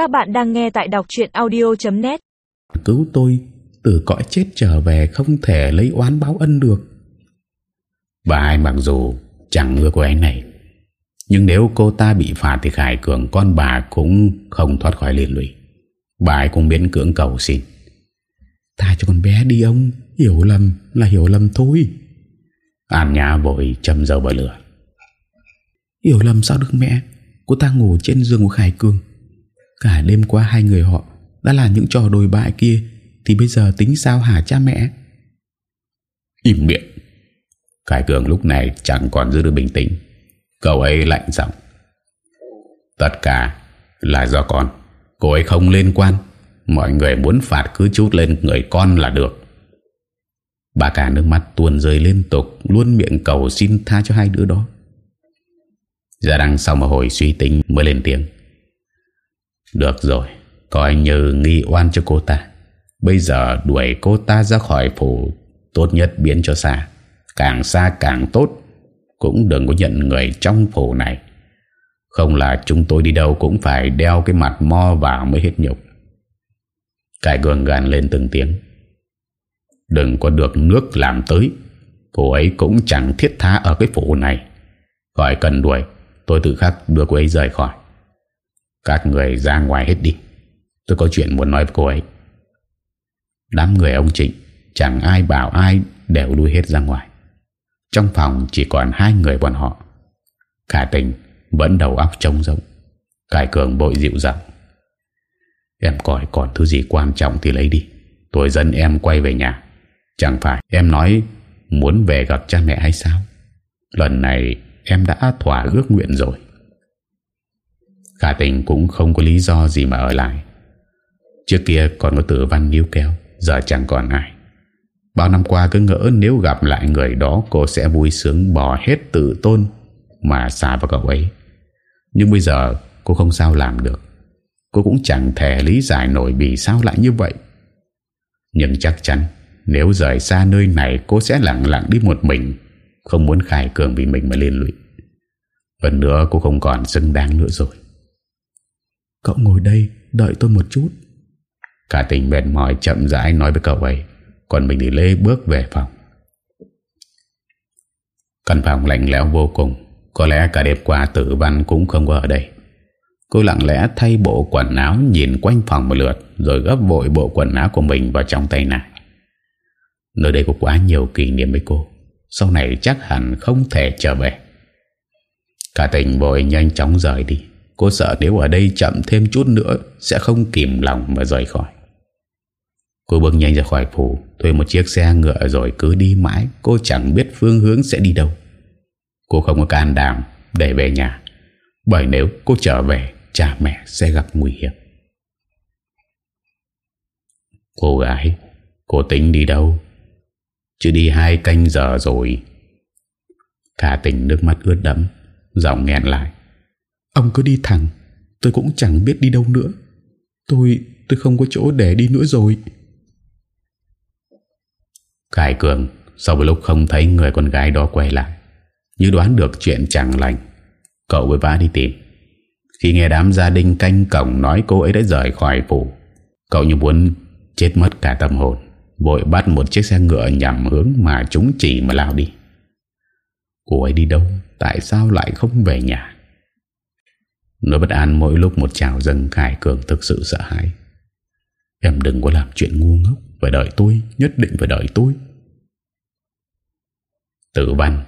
Các bạn đang nghe tại đọc chuyện audio.net Cứu tôi từ cõi chết trở về không thể lấy oán báo ân được. Bà hai mặc dù chẳng ưa cô ấy này Nhưng nếu cô ta bị phạt thì Khải Cường con bà cũng không thoát khỏi liên lụy. Bà ấy cũng biến cưỡng cầu xin. Ta cho con bé đi ông Hiểu lầm là hiểu lầm thôi. An Nhã vội châm dầu vào lửa. Hiểu lầm sao được mẹ? Cô ta ngủ trên giường của Khải Cường Cả đêm qua hai người họ Đã là những trò đồi bại kia, Thì bây giờ tính sao hả cha mẹ? Im miệng. Khải Cường lúc này chẳng còn giữ được bình tĩnh. Cậu ấy lạnh giọng. Tất cả là do con. Cô ấy không liên quan. Mọi người muốn phạt cứ chút lên người con là được. Bà cả nước mắt tuôn rơi liên tục, Luôn miệng cầu xin tha cho hai đứa đó. Gia Đăng sau một hồi suy tính mới lên tiếng. Được rồi, Coi như nghi oan cho cô ta. Bây giờ đuổi cô ta ra khỏi phủ, Tốt nhất biến cho xa. Càng xa càng tốt, Cũng đừng có nhận người trong phủ này. Không là chúng tôi đi đâu Cũng phải đeo cái mặt mo vào mới hết nhục. Cải gường gàn lên từng tiếng. Đừng có được nước làm tới. Cô ấy cũng chẳng thiết tha ở cái phủ này. Gọi cần đuổi, Tôi tự khắc đưa cô ấy rời khỏi. Các người ra ngoài hết đi. Tôi có chuyện muốn nói với cô ấy. Đám người ông Trịnh, Chẳng ai bảo ai đều lui hết ra ngoài. Trong phòng chỉ còn hai người bọn họ. Cả tình Vẫn đầu óc trống rỗng Cải cường bội dịu dàng Em coi còn thứ gì quan trọng thì lấy đi. Tôi dẫn em quay về nhà. Chẳng phải em nói Muốn về gặp cha mẹ hay sao? Lần này em đã thỏa ước nguyện rồi. Khả tình cũng không có lý do gì mà ở lại. Trước kia còn có tử văn níu kéo, Giờ chẳng còn ai. Bao năm qua cứ ngỡ nếu gặp lại người đó, Cô sẽ vui sướng bỏ hết tự tôn Mà xa vào cậu ấy. Nhưng bây giờ cô không sao làm được. Cô cũng chẳng thể lý giải nổi Vì sao lại như vậy. Nhưng chắc chắn, Nếu rời xa nơi này, Cô sẽ lặng lặng đi một mình, Không muốn khai cường vì mình mà liên lụy. Phần nữa, cô không còn xứng đáng nữa rồi. Cậu ngồi đây, Đợi tôi một chút. Cả tình mệt mỏi chậm rãi nói với cậu ấy, Còn mình thì lê bước về phòng. Căn phòng lạnh lẽo vô cùng, Có lẽ cả đêm qua tử văn cũng không có ở đây. Cô lặng lẽ thay bộ quần áo Nhìn quanh phòng một lượt, Rồi gấp vội bộ quần áo của mình vào trong tay này Nơi đây có quá nhiều kỷ niệm với cô, Sau này chắc hẳn không thể trở về. Cả tình vội nhanh chóng rời đi. Cô sợ nếu ở đây chậm thêm chút nữa Sẽ không kìm lòng mà rời khỏi. Cô bước nhanh ra khỏi phủ, Thuê một chiếc xe ngựa rồi cứ đi mãi. Cô chẳng biết phương hướng sẽ đi đâu. Cô không có can đảm để về nhà, Bởi nếu cô trở về, Cha mẹ sẽ gặp nguy hiểm. Cô gái, Cô tính đi đâu? Chứ đi hai canh giờ rồi. Khả tình nước mắt ướt đẫm, Giọng nghẹn lại. Ông cứ đi thẳng, Tôi cũng chẳng biết đi đâu nữa. Tôi tôi không có chỗ để đi nữa rồi. Khải Cường, Sau một lúc không thấy người con gái đó quay lại, Như đoán được chuyện chẳng lành, Cậu với vã đi tìm. Khi nghe đám gia đình canh cổng Nói cô ấy đã rời khỏi phủ, Cậu như muốn chết mất cả tâm hồn, Vội bắt một chiếc xe ngựa nhằm hướng Mà chúng chỉ mà lao đi. Cô ấy đi đâu? Tại sao lại không về nhà? Nỗi bất an mỗi lúc một trào dâng Khải Cường thực sự sợ hãi. Em đừng có làm chuyện ngu ngốc, Phải đợi tôi, Nhất định phải đợi tôi. Tử văn,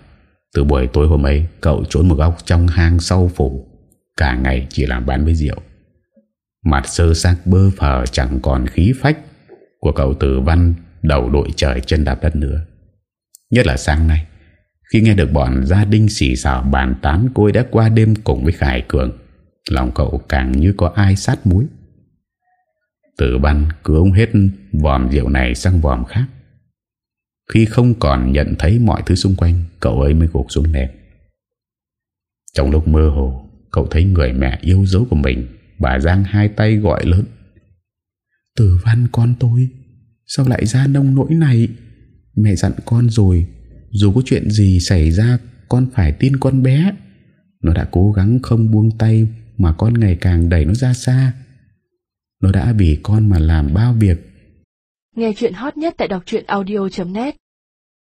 Từ buổi tối hôm ấy, Cậu trốn một góc trong hang sau phủ. Cả ngày chỉ làm bán với rượu. Mặt sơ xác bơ phờ Chẳng còn khí phách Của cậu tử văn Đầu đội trời chân đạp đất nữa. Nhất là sáng nay, Khi nghe được bọn gia đình xì xào bàn tán cô ấy đã qua đêm cùng với Khải Cường Lòng cậu càng như có ai sát muối. Tử văn cứ ông hết vòm rượu này sang vòm khác. Khi không còn nhận thấy mọi thứ xung quanh, Cậu ấy mới gục xuống nệm Trong lúc mơ hồ, Cậu thấy người mẹ yêu dấu của mình, Bà Giang hai tay gọi lớn. Tử văn con tôi, Sao lại ra nông nỗi này? Mẹ dặn con rồi, Dù có chuyện gì xảy ra, Con phải tin con bé. Nó đã cố gắng không buông tay mà con ngày càng đẩy nó ra xa. Nó đã vì con mà làm bao việc. Nghe chuyện hot nhất tại đọc truyện audio.net